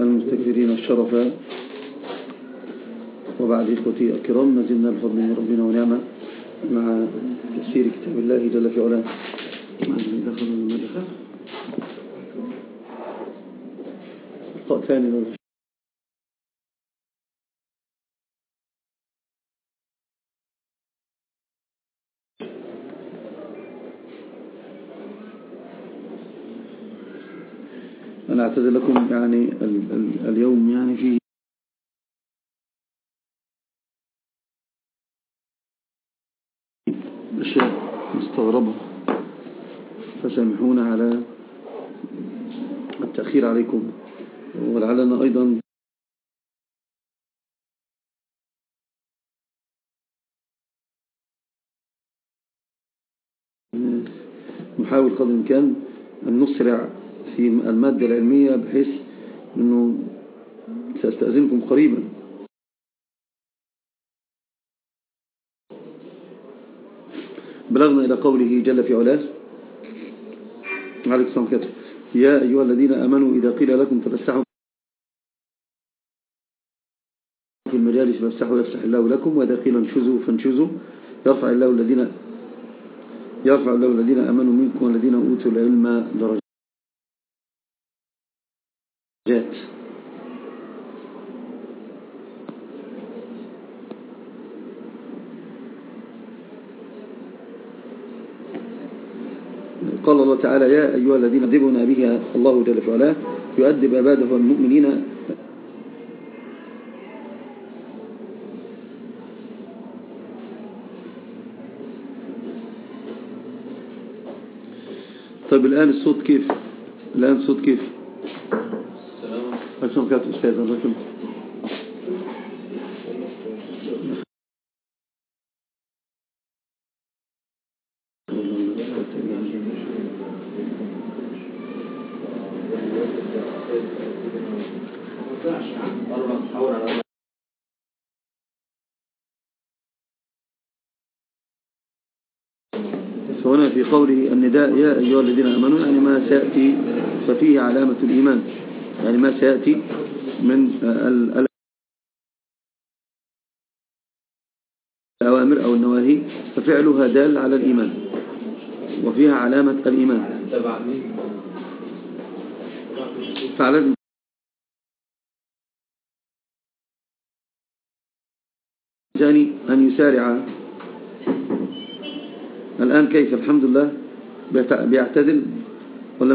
المستكبرين الشرفاء. وبعد إخوتي الكرام نزلنا بفضل من ربنا ونعمة مع تفسير كتاب الله جل في علاه. دخل ولا دخل أعتذر لكم يعني ال ال اليوم يعني في أشياء مستغربة. فسامحونا على التأخير عليكم. ولعلنا أيضا نحاول قدر الإمكان أن نسرع في المادة العلمية بحيث أنه سأستأذنكم قريبا. بلغنا إلى قوله جل في علاه. عليك السلام يا أيها الذين آمنوا إذا قيل لكم تفسحوا في المجالس فافسحوا يفسح الله لكم وإذا قيل انشزوا فانشزوا. يرفع الله الذين يرفع الله الذين آمنوا منكم والذين أوتوا العلم درجات. جاءت قال الله تعالى يا أيها الذين أدبنا به الله جل وعلا يؤدب عباده المؤمنين. طيب الآن الصوت كيف؟ الآن الصوت كيف؟ شلون كانت أستاذ الرجل فهنا في قوله النداء يا أيها الذين أمنوا يعني ما سيأتي ففيه علامة الإيمان يعني ما سيأتي من الأوامر أو النواهي ففعلها دال على الإيمان وفيها علامة الإيمان. فعلى الإنسان أن يسارع. الآن كيف؟ الحمد لله. بيعتدل ولا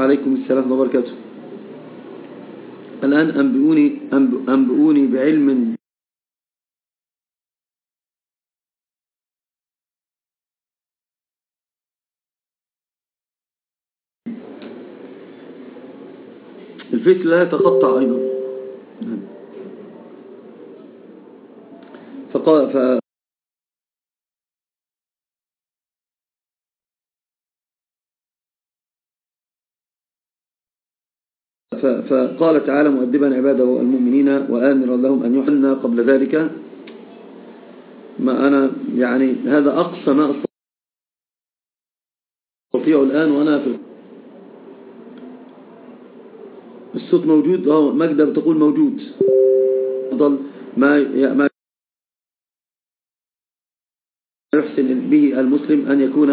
عليكم السلام وبركاته. الآن أنبئوني, أنبئوني بعلم. الفيس لا يتقطع أيضا. فقال فقال تعالى مؤدبا عباده المؤمنين وآمرا لهم أن يحلنا قبل ذلك. ما أنا يعني هذا أقصى ما أستطيع. الآن وأنا في الصوت موجود. آه مجدة بتقول موجود. أفضل ما ما يحسن به المسلم أن يكون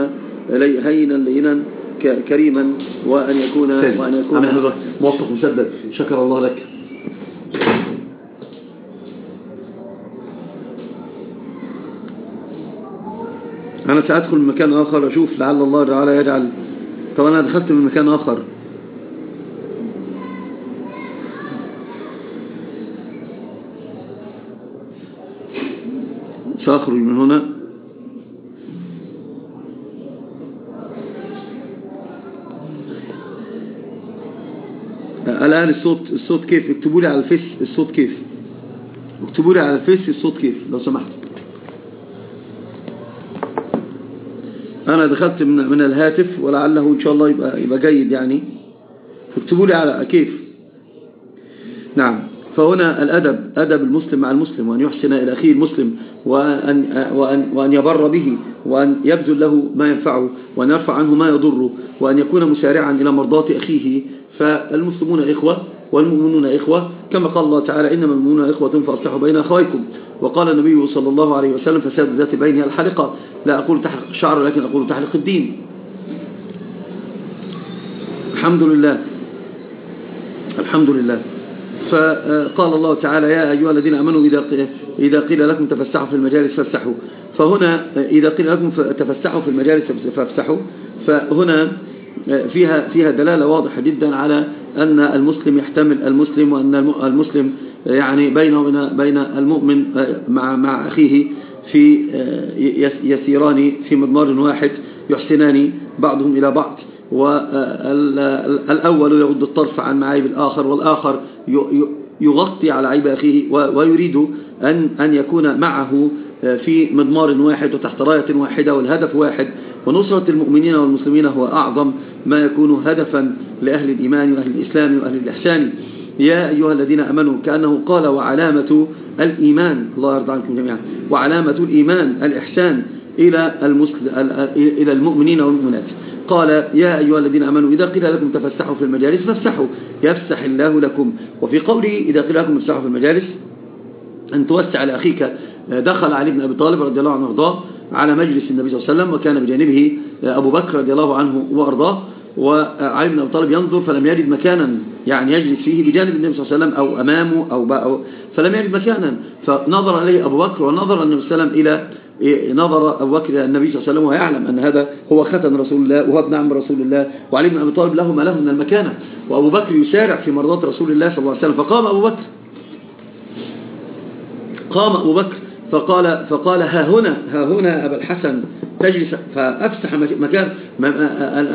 هينا لينا. كريما وأن يكون وأن يكون موفق مسدد شكر الله لك. أنا سأدخل من مكان آخر أشوف لعل الله تعالى يجعل طبعا أنا دخلت من مكان آخر. سأخرج من هنا. الآن الصوت الصوت كيف؟ اكتبوا لي على الفيس الصوت كيف. اكتبوا لي على الفيس الصوت كيف لو سمحت. أنا دخلت من من الهاتف ولعله إن شاء الله يبقى يبقى جيد يعني. اكتبوا لي على كيف. نعم. فهنا الأدب أدب المسلم مع المسلم وأن يحسن إلى أخيه المسلم وأن, وأن, وأن يبر به وأن يبذل له ما ينفعه وأن يرفع عنه ما يضره وأن يكون مسارعا إلى مرضاة أخيه. فالمسلمون إخوة والمؤمنون إخوة كما قال الله تعالى إنما المؤمنون إخوة فأصلحوا بين أخويكم. وقال النبي صلى الله عليه وسلم فساد ذات بينها الحلقة لا أقول تحلق الشعر لكن أقول تحلق الدين. الحمد لله. الحمد لله. فقال الله تعالى يا أيها الذين أمنوا إذا قيل لكم تفسحوا في المجالس فافسحوا. فهنا إذا قيل لكم تفسحوا في المجالس فافسحوا. فهنا فيها فيها دلالة واضحة جدا على أن المسلم يحتمل المسلم وأن المسلم يعني بينه وبين بين المؤمن مع مع أخيه في يسيران في مضمار واحد يحسنان بعضهم إلى بعض. والأول يغض الطرف عن معايب الآخر والآخر يغطي على عيب أخيه ويريد أن أن يكون معه في مضمار واحد وتحت راية واحدة والهدف واحد. ونصرة المؤمنين والمسلمين هو أعظم ما يكون هدفا لأهل الإيمان وأهل الإسلام وأهل الإحسان. يا أيها الذين أمنوا كأنه قال وعلامة الإيمان الله يرضى عنكم جميعا وعلامة الإيمان الإحسان إلى, إلى المؤمنين والمؤمنات. قال يا أيها الذين أمنوا إذا قيل لكم تفسحوا في المجالس فافسحوا يفسح الله لكم. وفي قوله إذا قيل لكم تفسحوا في المجالس أن توسع لأخيك. دخل علي بن أبي طالب رضي الله عنه وأرضاه على مجلس النبي صلى الله عليه وسلم وكان بجانبه أبو بكر رضي الله عنه وأرضاه وعلي بن أبي طالب ينظر فلم يجد مكانا يعني يجلس فيه بجانب النبي صلى الله عليه وسلم أو أمامه أو, فلم يجد مكانا فنظر عليه أبو بكر ونظر النبي صلى الله عليه وسلم إلى نظر أبو بكر إلى النبي صلى الله عليه وسلم ويعلم أن هذا هو ختن رسول الله وهو ابن عم رسول الله وعلي بن أبي طالب له ما له من المكانة. وأبو بكر يسارع في مرضات رسول الله صلى الله عليه وسلم. فقام أبو بكر. قام أبو بكر. فقال, فقال ها هنا ها هنا أبا الحسن تجلس. فأفسح مكان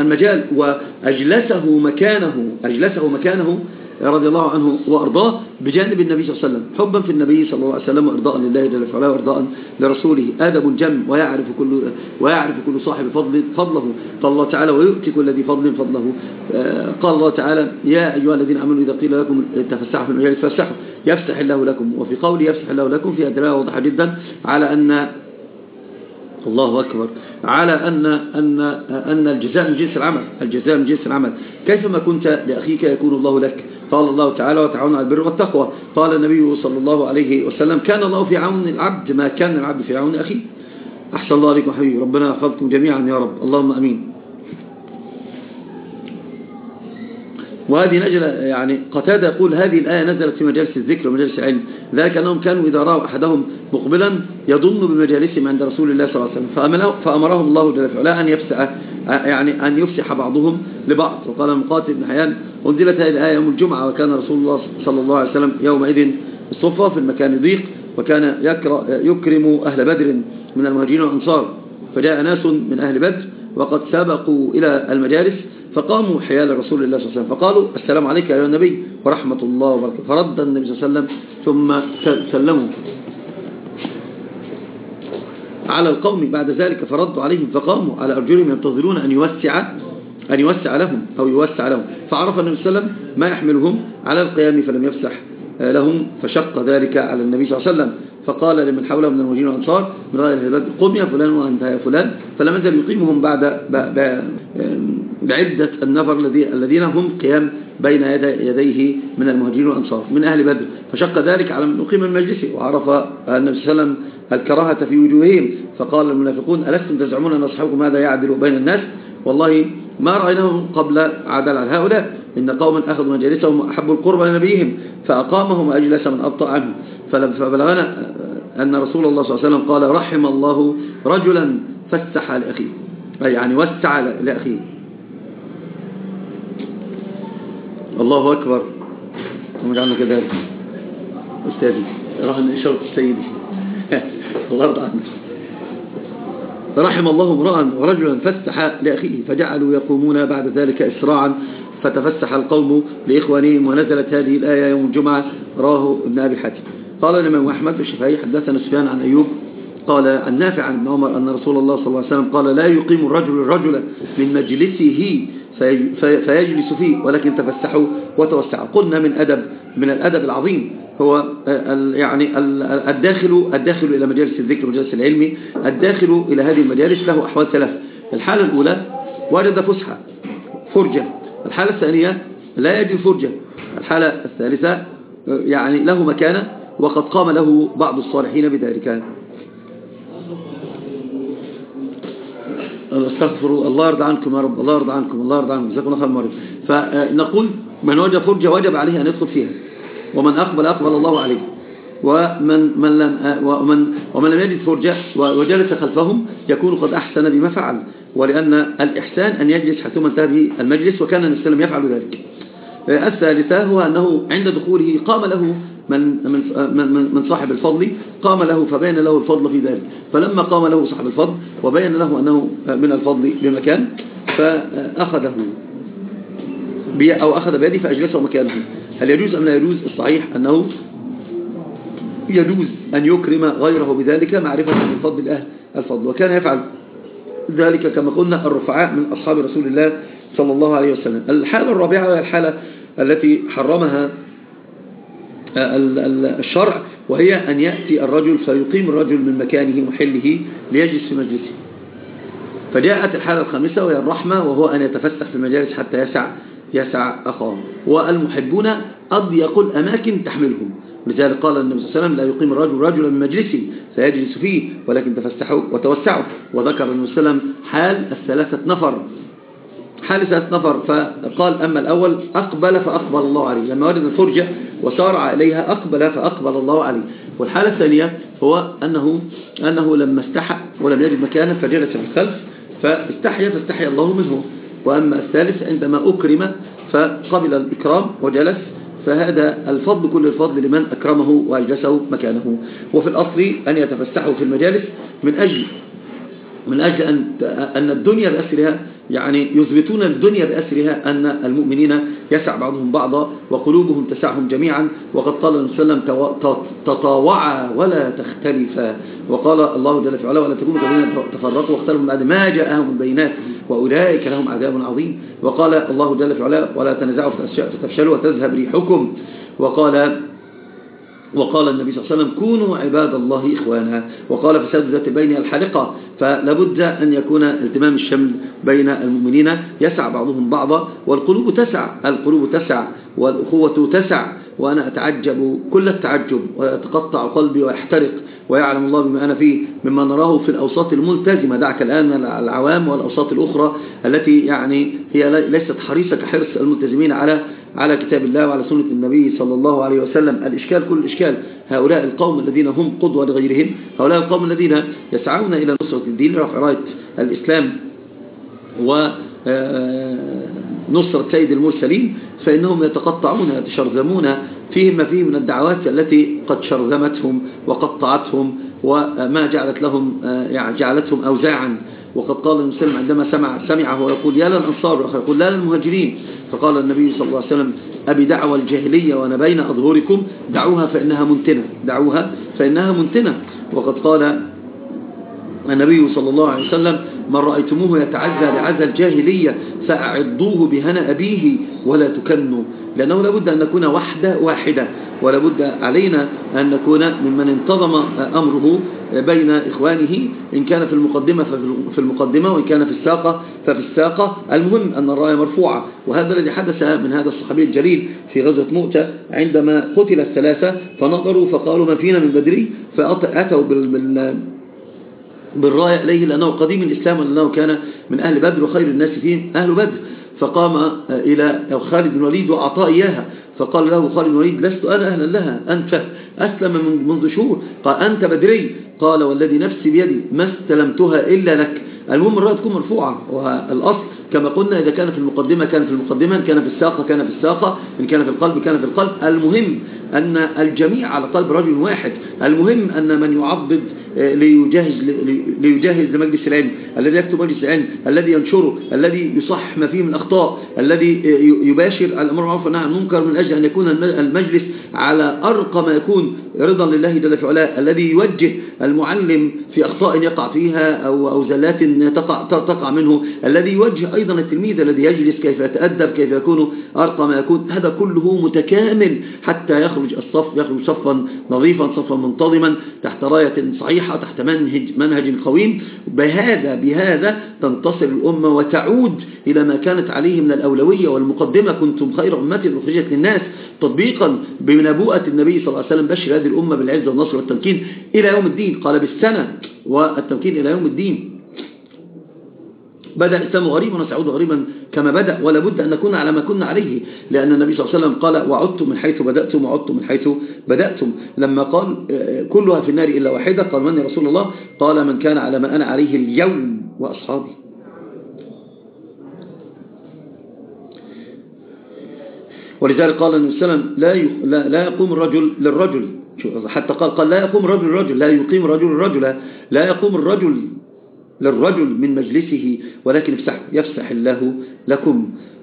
المجال وأجلسه مكانه أجلسه مكانه. رضي الله عنه وأرضاه بجانب النبي صلى الله عليه وسلم. حبا في النبي صلى الله عليه وسلم وإرضاء لله جل وعلا وإرضاء لرسوله. آدب جم ويعرف كل ويعرف كل صاحب فضل فضله. قال الله تعالى ويؤتي كل ذي فضل فضله. آه، قال الله تعالى يا أيها الذين آمنوا إذا قيل لكم تفسحوا في المجال فافسحوا يفسح الله لكم. وفي قوله يفسح الله لكم في دلالة واضحة جدا على أن الله أكبر. على أن, أن, أن الجزاء من جنس العمل. الجزاء من جنس العمل. كيفما كنت لأخيك يكون الله لك؟ قال الله تعالى وتعاون على البر والتقوى. قال النبي صلى الله عليه وسلم كان الله في عون العبد ما كان العبد في عون أخيه. أحسن الله عليكم حبيبي. ربنا يحفظكم جميعا يا رب. اللهم أمين. وهذه نجلة يعني قتادة يقول هذه الآية نزلت في مجالس الذكر ومجالس العلم. ذلك أنهم كانوا إذا رأوا أحدهم مقبلا يظن بمجالسهم عند رسول الله صلى الله عليه وسلم. فأمرهم الله جل وعلا أن يفسح يعني أن يفسح بعضهم لبعض. وقال مقاتل بن حيان أنزلت هذه الآية يوم الجمعة وكان رسول الله صلى الله عليه وسلم يومئذ الصفة في المكان ضيق وكان يكرم أهل بدر من المهاجرين والأنصار. فجاء ناس من أهل بدر وقد سبقوا إلى المجالس فقاموا حيال رسول الله صلى الله عليه وسلم. فقالوا السلام عليك يا النبي ورحمة الله وبركاته. فرد النبي صلى الله عليه وسلم ثم سلموا. على القوم بعد ذلك فردوا عليهم فقاموا على أرجلهم ينتظرون أن يوسع أن يوسع لهم أو يوسع لهم. فعرف النبي صلى الله عليه وسلم ما يحملهم على القيام فلم يفسح لهم فشق ذلك على النبي صلى الله عليه وسلم. فقال لمن حوله من المهاجرين والأنصار من رأي الهباد قم يا فلان وأنت يا فلان. فلم يزل يقيمهم بعد بعدة النفر الذين هم قيام بين يديه من المهاجرين والأنصار من أهل بدر. فشق ذلك على من أقيم المجلس وعرف النبي صلى الله عليه وسلم الكراهة في وجوههم. فقال المنافقون ألستم تزعمون أن أصحابكم هذا يعدل بين الناس؟ والله ما رأيناهم قبل عدل عن هؤلاء إن قوما أخذوا مجالسهم وأحبوا القرب لنبيهم فأقامهم وأجلس من أبطأ عنه فبلغنا أن رسول الله صلى الله عليه وسلم قال رحم الله رجلا فسح لأخيه. أي يعني وسع لأخيه. الله أكبر. ومجعلنا كذلك. أستاذي راح إشارة سيدي الله يرضى عنك. رحم الله امرأ ورجلا فسح لأخيه فجعلوا يقومون بعد ذلك إسراعا فتفسح القوم لإخوانهم ونزلت هذه الآية يوم الجمعة راه ابن أبي حاتم. قال الإمام أحمد الشفعي حدثنا سفيان عن أيوب قال عن نافع عن عمر أن رسول الله صلى الله عليه وسلم قال لا يقيم الرجل الرجل من مجلسه فيجلس فيه ولكن تفسحوا وتوسعوا. قلنا من أدب من الأدب العظيم هو يعني الداخل الداخل إلى مجالس الذكر ومجالس العلم الداخل إلى هذه المجالس له أحوال ثلاث. الحالة الأولى وجد فسحة فرجة. الحالة الثانية لا يجد فرجة. الحالة الثالثة يعني له مكانة وقد قام له بعض الصالحين بذلك. استغفر الله يرضى عنكم يا رب. الله يرضى عنكم. الله يرضى عنكم. جزاكم الله خير المرض فنقول من وجد فرجة وجب عليه أن يدخل فيها. ومن أقبل أقبل الله عليه. ومن من لم ومن ومن لم يجد فرجة وجلس خلفهم يكون قد أحسن بما فعل. ولأن الإحسان أن يجلس حيثما انتهى به المجلس وكان النبي صلى الله عليه وسلم يفعل ذلك. الثالثة هو أنه عند دخوله قام له من من من صاحب الفضل قام له فبين له الفضل في ذلك. فلما قام له صاحب الفضل وبين له أنه من الفضل بمكان فأخذه أو أخذ بيده فأجلسه مكانه. هل يجوز أم لا يجوز؟ الصحيح أنه يجوز أن يكرم غيره بذلك معرفة من فضل أهل الفضل وكان يفعل ذلك كما قلنا الرفعاء من أصحاب رسول الله صلى الله عليه وسلم. الحالة الرابعة وهي الحالة التي حرمها الشرع وهي أن يأتي الرجل فيقيم الرجل من مكانه محله ليجلس في مجلسه. فجاءت الحالة الخامسة وهي الرحمة وهو أن يتفسح في المجالس حتى يسع يسع أخاه. والمحبون أضيق الأماكن تحملهم. لذلك قال النبي صلى الله عليه وسلم لا يقيم الرجل رجلا من مجلسه فيجلس فيه ولكن تفسحوا وتوسعوا. وذكر النبي صلى الله عليه وسلم حال الثلاثة نفر. حال ثلاثة نفر فقال أما الأول أقبل فأقبل الله عليه لما وجد الفرجة وسارع إليها أقبل فأقبل الله عليه. والحالة الثانية هو أنه, أنه لما استحى ولم يجد مكانا فجلس في الخلف فاستحيا فاستحيا الله منه. وأما الثالث عندما أكرم فقبل الإكرام وجلس فهذا الفضل كل الفضل لمن أكرمه وأجلسه مكانه. وفي الأصل أن يتفسحوا في المجالس من أجل من أجل أن, أن الدنيا بأسرها يعني يثبتون الدنيا بأسرها أن المؤمنين يسع بعضهم بعضا وقلوبهم تسعهم جميعا وقد قال النبي صلى الله عليه وسلم تطاوعا ولا تختلفا. وقال الله جل وعلا ولا تكونوا كالذين تفرقوا واختلفوا بعد ما جاءهم البينات وأولئك لهم عذاب عظيم. وقال الله جل وعلا ولا تنزعوا فتفشلوا وتذهب ريحكم. وقال وقال النبي صلى الله عليه وسلم كونوا عباد الله إخوانا. وقال فساد ذات بين الحلقة فلابد أن يكون التمام الشمل بين المؤمنين يسع بعضهم بعضا والقلوب تسع القلوب تسع والأخوة تسع وأنا أتعجب كل التعجب ويتقطع قلبي ويحترق ويعلم الله بما أنا فيه مما نراه في الأوساط الملتزمة. دعك الآن العوام والأوساط الأخرى التي يعني هي ليست حريصة كحرص الملتزمين على على كتاب الله وعلى سنة النبي صلى الله عليه وسلم. الإشكال كل الإشكال هؤلاء القوم الذين هم قدوة لغيرهم. هؤلاء القوم الذين يسعون إلى نصرة الدين رفع راية الإسلام ونصرة آه، سيد المرسلين فإنهم يتقطعون يتشرذمون فيهم ما فيه من الدعوات التي قد شرذمتهم وقطعتهم وما جعلت لهم آه، يعني جعلتهم أوزاعا. وقد قال المسلم عندما سمع سمعه يقول يا للأنصار يقول لا للمهاجرين. فقال النبي صلى الله عليه وسلم أبي دعوة الجاهلية وأنا بين أظهركم دعوها فإنها منتنة دعوها فإنها منتنة. وقد قال النبي صلى الله عليه وسلم من رأيتموه يتعزى لعزى الجاهلية فأعضوه بهنا أبيه ولا تكنوا. لأنه لابد أن نكون وحدة واحدة ولابد علينا أن نكون ممن انتظم أمره بين إخوانه إن كان في المقدمة ففي المقدمة وإن كان في الساقة ففي الساقة. المهم أن الراية مرفوعة وهذا الذي حدث من هذا الصحابي الجليل في غزوة مؤتة عندما قتل الثلاثة فنظروا فقالوا ما فينا من بدري فأتوا بال بالراية إليه لأنه قديم الإسلام ولأنه كان من أهل بدر وخير الناس فيهم أهل بدر. فقام إلى خالد بن الوليد وأعطاه إياها. فقال له خالد بن الوليد لست أنا أهلا لها أنت أسلم منذ شهور. قال أنت بدري. قال والذي نفسي بيدي ما استلمتها إلا لك. المهم الرأي تكون مرفوعة والأصل كما قلنا إذا كان في المقدمة كان في المقدمة إن كان في الساقة كان في الساقة إن كان في القلب كان في القلب. المهم أن الجميع على قلب رجل واحد. المهم أن من يعضد آه، ليجهز, ليجهز لمجلس العلم الذي يكتب مجلس العلم الذي ينشره الذي يصحح ما فيه من أخطاء الذي آه، يباشر الأمر معروف عن المنكر من أجل أن يكون المجلس على أرقى ما يكون رضا لله جل في علاه الذي يوجه المعلم في أخطاء يقع فيها أو, أو زلات تقع, تقع منه الذي يوجه أيضا التلميذ الذي يجلس كيف يتأدب كيف يكون أرقى ما يكون هذا كله متكامل حتى يخرج الصف يخرج صفا نظيفا صفا منتظما تحت راية صحيحة تحت منهج, منهج قويم. بهذا بهذا تنتصر الأمة وتعود إلى ما كانت عليه من الأولوية والمقدمة. كنتم خير أمة أخرجت للناس. تطبيقا بنبوءة النبي صلى الله عليه وسلم بشر هذه الأمة بالعز والنصر والتمكين إلى يوم الدين. قال بالسنة والتمكين إلى يوم الدين. بدأ الإسلام غريبا وسيعود غريبا كما بدأ ولا بد أن نكون على ما كنا عليه لأن النبي صلى الله عليه وسلم قال وعدتم من حيث بدأتم وعدتم من حيث بدأتم. لما قال كلها في النار إلا واحدة قال من يا رسول الله؟ قال من كان على ما أنا عليه اليوم وأصحابي. ولذلك قال النبي صلى الله عليه وسلم لا, يقوم الرجل للرجل. حتى قال قال لا يقوم الرجل الرجل لا يقيم الرجل الرجل لا يقوم الرجل للرجل من مجلسه ولكن يفسح الله لكم.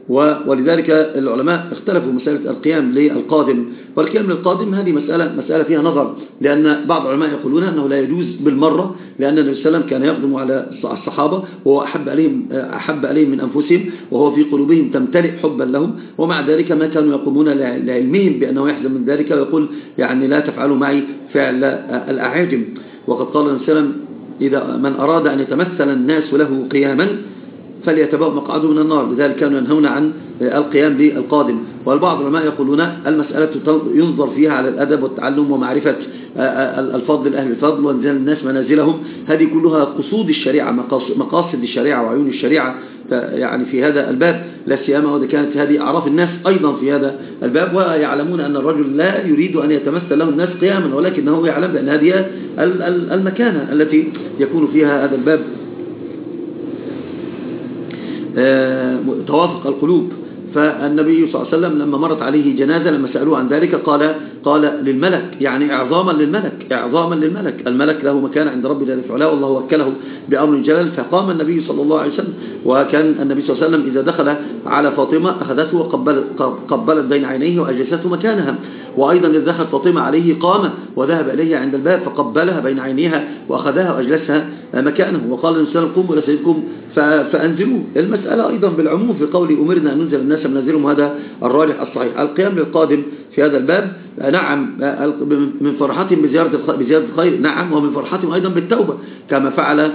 ولذلك العلماء اختلفوا مسألة القيام للقادم. والقيام للقادم هذه مسألة, مسألة فيها نظر لأن بعض العلماء يقولون أنه لا يجوز بالمرة لأن النبي صلى الله عليه وسلم كان يقدم على الصحابة وهو أحب عليهم, أحب عليهم من أنفسهم وهو في قلوبهم تمتلئ حبا لهم. ومع ذلك ما كانوا يقومون لعلمهم بأنه يحزن من ذلك ويقول يعني لا تفعلوا معي فعل الأعاجم. وقد قال النبي صلى الله عليه وسلم إذا من أراد أن يتمثل الناس له قياما فليتبوأ مقعده من النار. لذلك كانوا ينهون عن القيام بالقادم. والبعض العلماء يقولون المسألة ينظر فيها على الأدب والتعلم ومعرفة الفضل أهل الفضل وإنزال الناس منازلهم. هذه كلها قصود الشريعة مقاصد الشريعة وعيون الشريعة. يعني في هذا الباب لا سيما وإذا كانت هذه أعراف الناس أيضا في هذا الباب. ويعلمون أن الرجل لا يريد أن يتمثل له الناس قياما ولكنه يعلم بأن هذه المكانة التي يكون فيها هذا الباب. آه، توافق القلوب. فالنبي صلى الله عليه وسلم لما مرت عليه جنازة لما سألوه عن ذلك قال قال للملك يعني إعظاما للملك إعظاما للملك. الملك له مكان عند ربي جل وعلا والله وكله بأمر جلال. فقام النبي صلى الله عليه وسلم وكان النبي صلى الله عليه وسلم إذا دخل على فاطمة أخذته وقبلت بين عينيه وأجلسته مكانها. وأيضا إذا دخلت فاطمة عليه قام وذهب إليها عند الباب فقبلها بين عينيها وأخذها وأجلسها مكانه. وقال النبي صلى الله عليه وسلم قوموا إلى سيدكم فأنزلوه. المسألة أيضا بالعموم في قول أمرنا أن ننزل الناس منازلهم هذا الراجح الصحيح. القيام للقادم في هذا الباب نعم من فرحتهم بزيارة بزيارة الخير نعم ومن فرحتهم أيضا بالتوبة كما فعل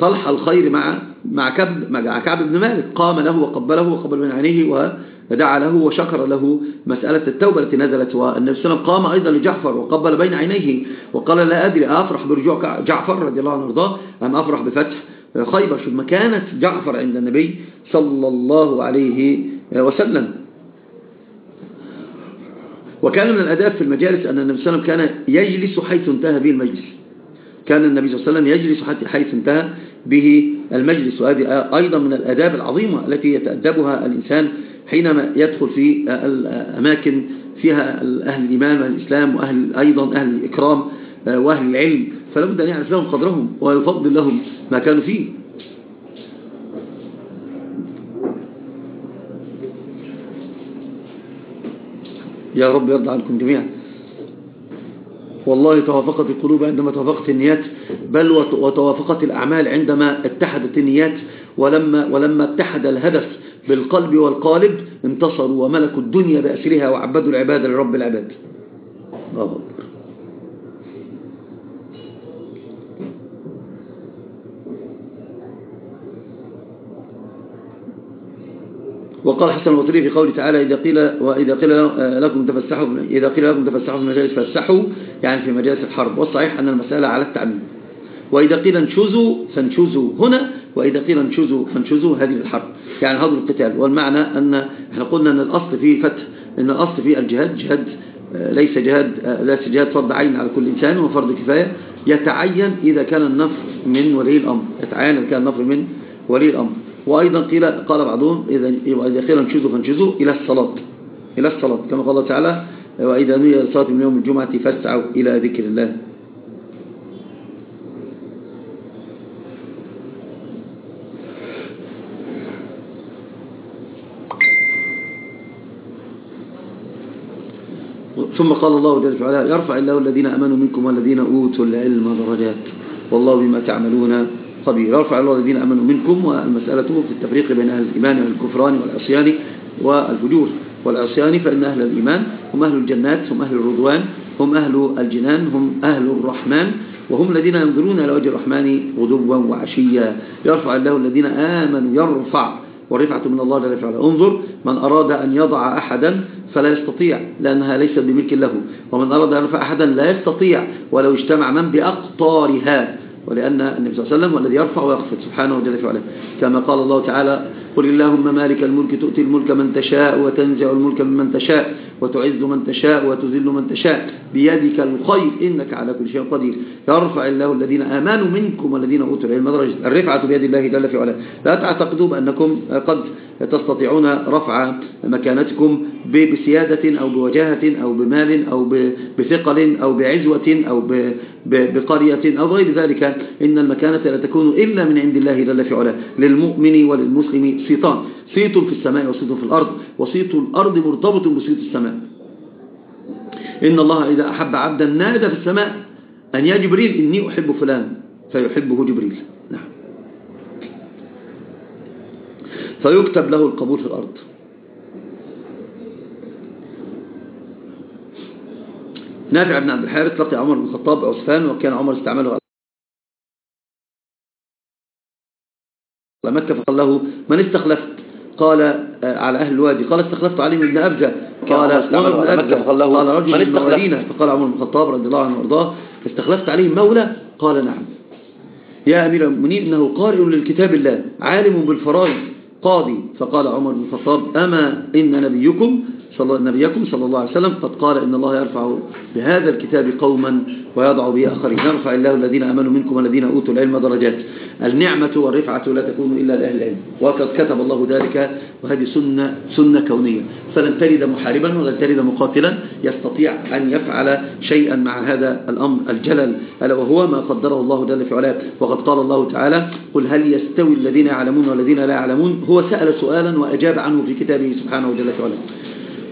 طلح الخير مع مع كعب مع كعب بن مالك. قام له وقبله وقبل من عينيه ودعا له وشكر له مسألة التوبة التي نزلت والنبي صلى الله عليه وسلم. قام أيضا لجعفر وقبل بين عينيه وقال لا أدري أفرح برجوع جعفر رضي الله عنه وأرضاه أم أفرح بفتح خيبر؟ شوف مكانة جعفر عند النبي صلى الله عليه وسلم. وكان من الأداب في المجالس أن النبي صلى الله عليه وسلم كان يجلس حيث انتهى به المجلس. كان النبي صلى الله عليه وسلم يجلس حيث انتهى به المجلس. وهذه أيضا من الأداب العظيمة التي يتأدبها الإنسان حينما يدخل في الأماكن فيها أهل الإيمان والإسلام وأهل أيضا أهل الإكرام وأهل العلم. فلا بد أن يعرف لهم قدرهم ويفضل لهم ما كانوا فيه. يا رب يرضى عنكم جميعا. والله توافقت القلوب عندما توافقت النيات بل وتوافقت الأعمال عندما اتحدت النيات. ولما, ولما اتحد الهدف بالقلب والقالب انتصروا وملكوا الدنيا بأسرها وعبدوا العباد لرب العباد. الله أكبر. وقال حسن البصري في قوله تعالى إذا قيل وإذا قيل لكم تفسحوا إذا قيل لكم تفسحوا في المجالس فافسحوا يعني في مجالس الحرب. والصحيح أن المسألة على التعميم. وإذا قيل انشزوا فانشزوا هنا وإذا قيل انشزوا فانشزوا هذه الحرب. يعني هذا القتال. والمعنى أن إحنا قلنا أن الأصل في فتح. أن الأصل في الجهاد. جهاد ليس جهاد ليس جهاد فرض عين على كل إنسان وفرض كفاية. يتعين إذا كان النفر من ولي الأمر. يتعين إذا كان النفر من ولي الأمر. وأيضا قيل قال بعضهم إذا قيل انشزوا فانشزوا إلى الصلاة. إلى الصلاة. كما قال الله تعالى وإذا نوي الصلاة من يوم الجمعة فاسعوا إلى ذكر الله. ثم قال الله جل وعلا يرفع الله الذين أمنوا منكم والذين أوتوا العلم درجات. والله بما تعملون قدير يرفع الله الذين أمنوا منكم والمسألة في التفريق بين أهل الإيمان والكفران والعصيان والفجور. والعصيان فإن أهل الإيمان هم أهل الجنات هم أهل الرضوان هم أهل الجنان هم أهل الرحمن وهم الذين ينظرون إلى وجه الرحمن غدوا وعشيا. يرفع الله الذين آمنوا يرفع. والرفعة من الله جل وعلا. انظر من أراد أن يضع أحدا فلا يستطيع لأنها ليست بملك له. ومن أراد أن يرفع أحدا لا يستطيع ولو اجتمع من بأقطارها. ولأن النبي صلى الله عليه وسلم هو الذي يرفع ويخفض سبحانه وجل وعلا. كما قال الله تعالى قل اللهم مالك الملك تؤتي الملك من تشاء وتنزع الملك ممن تشاء وتعز من تشاء وتذل من تشاء. بيدك الخير إنك على كل شيء قدير. يرفع الله الذين آمنوا منكم والذين أوتوا العلم درجة. الرفعة بيد الله جل في علاه. لا تعتقدوا بأنكم قد تستطيعون رفع مكانتكم بسيادة أو بوجاهة أو بمال أو بثقل أو بعزوة أو بقرية أو غير ذلك. إن المكانة لا تكون إلا من عند الله جل في علاه. للمؤمن وللمسلم صيتان صيت في السماء وصيت في الأرض. وصيت الأرض مرتبط بصيت السماء. إن الله إذا أحب عبدا نادى في السماء أن يا جبريل إني أحب فلان. فيحبه جبريل. نعم. فيكتب له القبول في الأرض. نافع بن عبد الحارث لقي عمر بن الخطاب عثمان وكان عمر استعمله مكة فقال له من استخلفت؟ قال آه، على أهل الوادي. قال استخلفت علي بن أبزة قال عمر بن أبزة قال رجل من المدينة. فقال عمر بن الخطاب رضي الله عنه وأرضاه استخلفت عليه مولى. قال نعم. يا أمير المؤمنين إنه قارئ للكتاب الله عالم بالفرائض قاضي. فقال عمر بن الخطاب أما إن نبيكم صلى نبيكم صلى الله عليه وسلم قد قال إن الله يرفع بهذا الكتاب قوما ويضع به آخرين. يرفع الله الذين أمنوا منكم والذين أوتوا العلم درجات. النعمة والرفعة لا تكون إلا لأهل العلم. وقد كتب الله ذلك وهذه سنة, سنة كونية. فلن تلد محاربا ولن تلد مقاتلا. يستطيع أن يفعل شيئا مع هذا الأمر الجلل. ألا وهو ما قدره الله جل في علاه. وقد قال الله تعالى قل هل يستوي الذين يعلمون والذين لا يعلمون? هو سأل سؤالا وأجاب عنه في كتابه سبحانه وجل في علاه.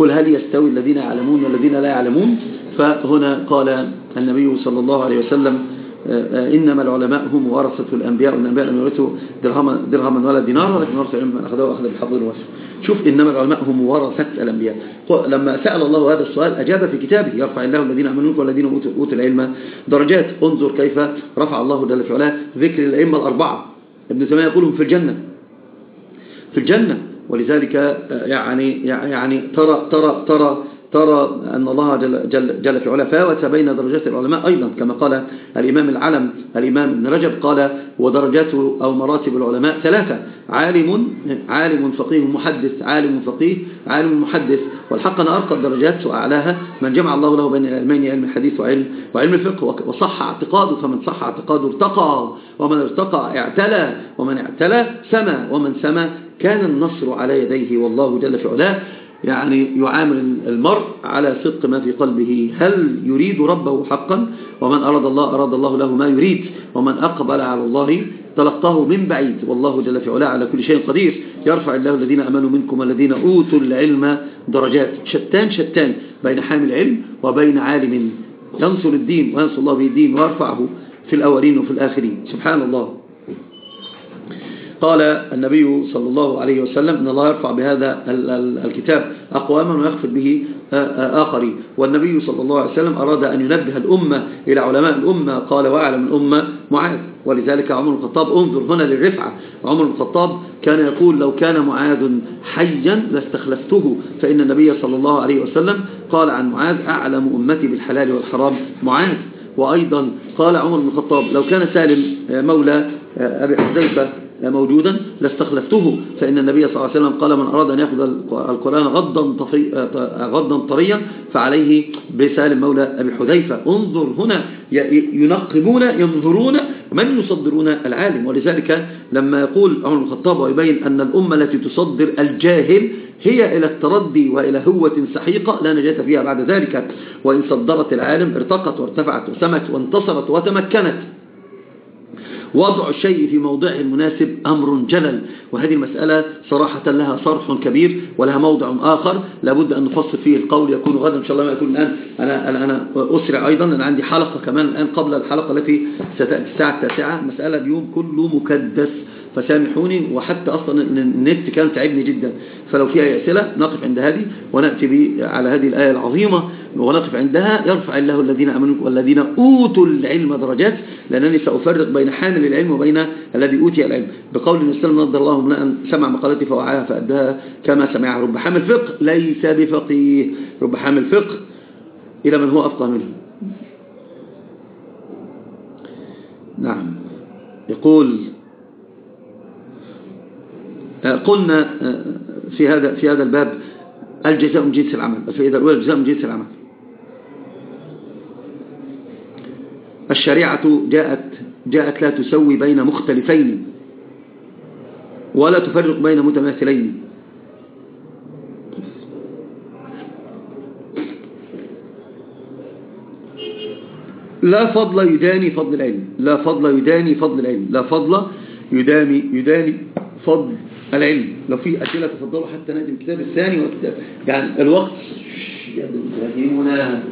قل هل يستوي الذين يعلمون والذين لا يعلمون؟ فهنا قال النبي صلى الله عليه وسلم آه، آه، إنما العلماء هم ورثة الأنبياء والأنبياء لم يورثوا درهما, درهما ولا دينار ولكن ورثوا علم من أخذه وأخذ بالحفظ الوفر شوف إنما العلماء هم ورثة الأنبياء. لما سأل الله هذا السؤال أجاب في كتابه يرفع الله الذين أمنوا والذين أوتوا العلم. درجات انظر كيف رفع الله جل في علاه ذكر الأئمة الأربعة. ابن تيمية يقولهم في الجنة. في الجنة. ولذلك آه، يعني يعني ترى ترى ترى ترى أن الله جل, جل, جل في علا فاوت بين درجات العلماء أيضا كما قال الإمام العلم الإمام ابن رجب قال ودرجات أو مراتب العلماء ثلاثة عالم عالم فقيه محدث عالم فقيه عالم محدث. والحق أن أرقى الدرجات وأعلاها من جمع الله له بين العلمين علم الحديث وعلم, وعلم الفقه وصح اعتقاده فمن صح اعتقاده ارتقى ومن ارتقى اعتلى ومن اعتلى سمى ومن سمى كان النصر على يديه والله جل في علاه يعني يعامل المرء على صدق ما في قلبه. هل يريد ربه حقا؟ ومن أراد الله أراد الله له ما يريد. ومن أقبل على الله تلقاه من بعيد. والله جل في علاه على كل شيء قدير. يرفع الله الذين أمنوا منكم والذين أوتوا العلم درجات. شتان شتان بين حامل علم وبين عالم ينصر الدين وينصر الله به الدين ويرفعه في الأولين وفي الآخرين. سبحان الله. قال النبي صلى الله عليه وسلم أن الله يرفع بهذا الكتاب أقواما ويخفض به آخرين. والنبي صلى الله عليه وسلم أراد أن ينبه الأمة إلى علماء الأمة. قال وأعلم الأمة معاذ. ولذلك عمر بن الخطاب انظر هنا للرفعة. عمر بن الخطاب كان يقول لو كان معاذ حيا لاستخلفته فإن النبي صلى الله عليه وسلم قال عن معاذ أعلم أمتي بالحلال والحرام. معاذ. وأيضا قال عمر بن الخطاب لو كان سالم مولى أبي حذيفة موجودا لاستخلفته فإن النبي صلى الله عليه وسلم قال من أراد أن يأخذ القرآن غضا, غضا طريا فعليه بسالم مولى أبي حذيفة. انظر هنا ينقبون ينظرون من يصدرون العالم. ولذلك لما يقول عمر بن الخطاب ويبين أن الأمة التي تصدر الجاهل هي إلى التردي وإلى هوة سحيقة لا نجاة فيها بعد ذلك. وإن صدرت العالم ارتقت وارتفعت وسمت وانتصرت وتمكنت. وضع الشيء في موضعه المناسب أمر جلل. وهذه المسألة صراحة لها صرح كبير ولها موضع آخر. لابد أن نفصل فيه القول يكون غدا. إن شاء الله ما يكون الآن. أنا, أنا, أنا أسرع أيضا. أنا عندي حلقة كمان الآن قبل الحلقة التي ستأتي الساعة التاسعة. مسألة اليوم كله مكدس. فسامحوني. وحتى أصلا النت كان تعبني جدا. فلو في أي أسئلة نقف عند هذه ونأتي على هذه الآية العظيمة. ونقف عندها يرفع الله الذين أمنوا والذين أوتوا العلم درجات لأنني سأفرق بين حامل العلم وبين الذي أوتي العلم. بقول النبي صلى الله عليه وسلم سمع مقالتي فوعاها فأداها كما سمعها رب حامل فقه ليس بفقيه. رب حامل فقه إلى من هو أفقه منه. نعم. يقول قلنا في هذا في هذا الباب الجزاء من جنس العمل. الفائدة الأولى الجزاء من جنس العمل الشريعة جاءت جاءت لا تسوي بين مختلفين ولا تفرق بين متماثلين. لا فضل يداني فضل العلم. لا فضل يداني فضل العلم. لا فضل يداني يداني فضل العلم. لو في أسئلة تفضلوا حتى نادي الكتاب الثاني والكتاب. يعني الوقت يهمنا